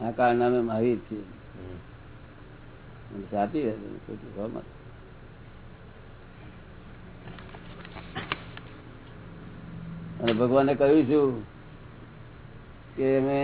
આ કાળ નામે મહાવીર છે સાચી વાત અને ભગવાને કહ્યું છું કે અમે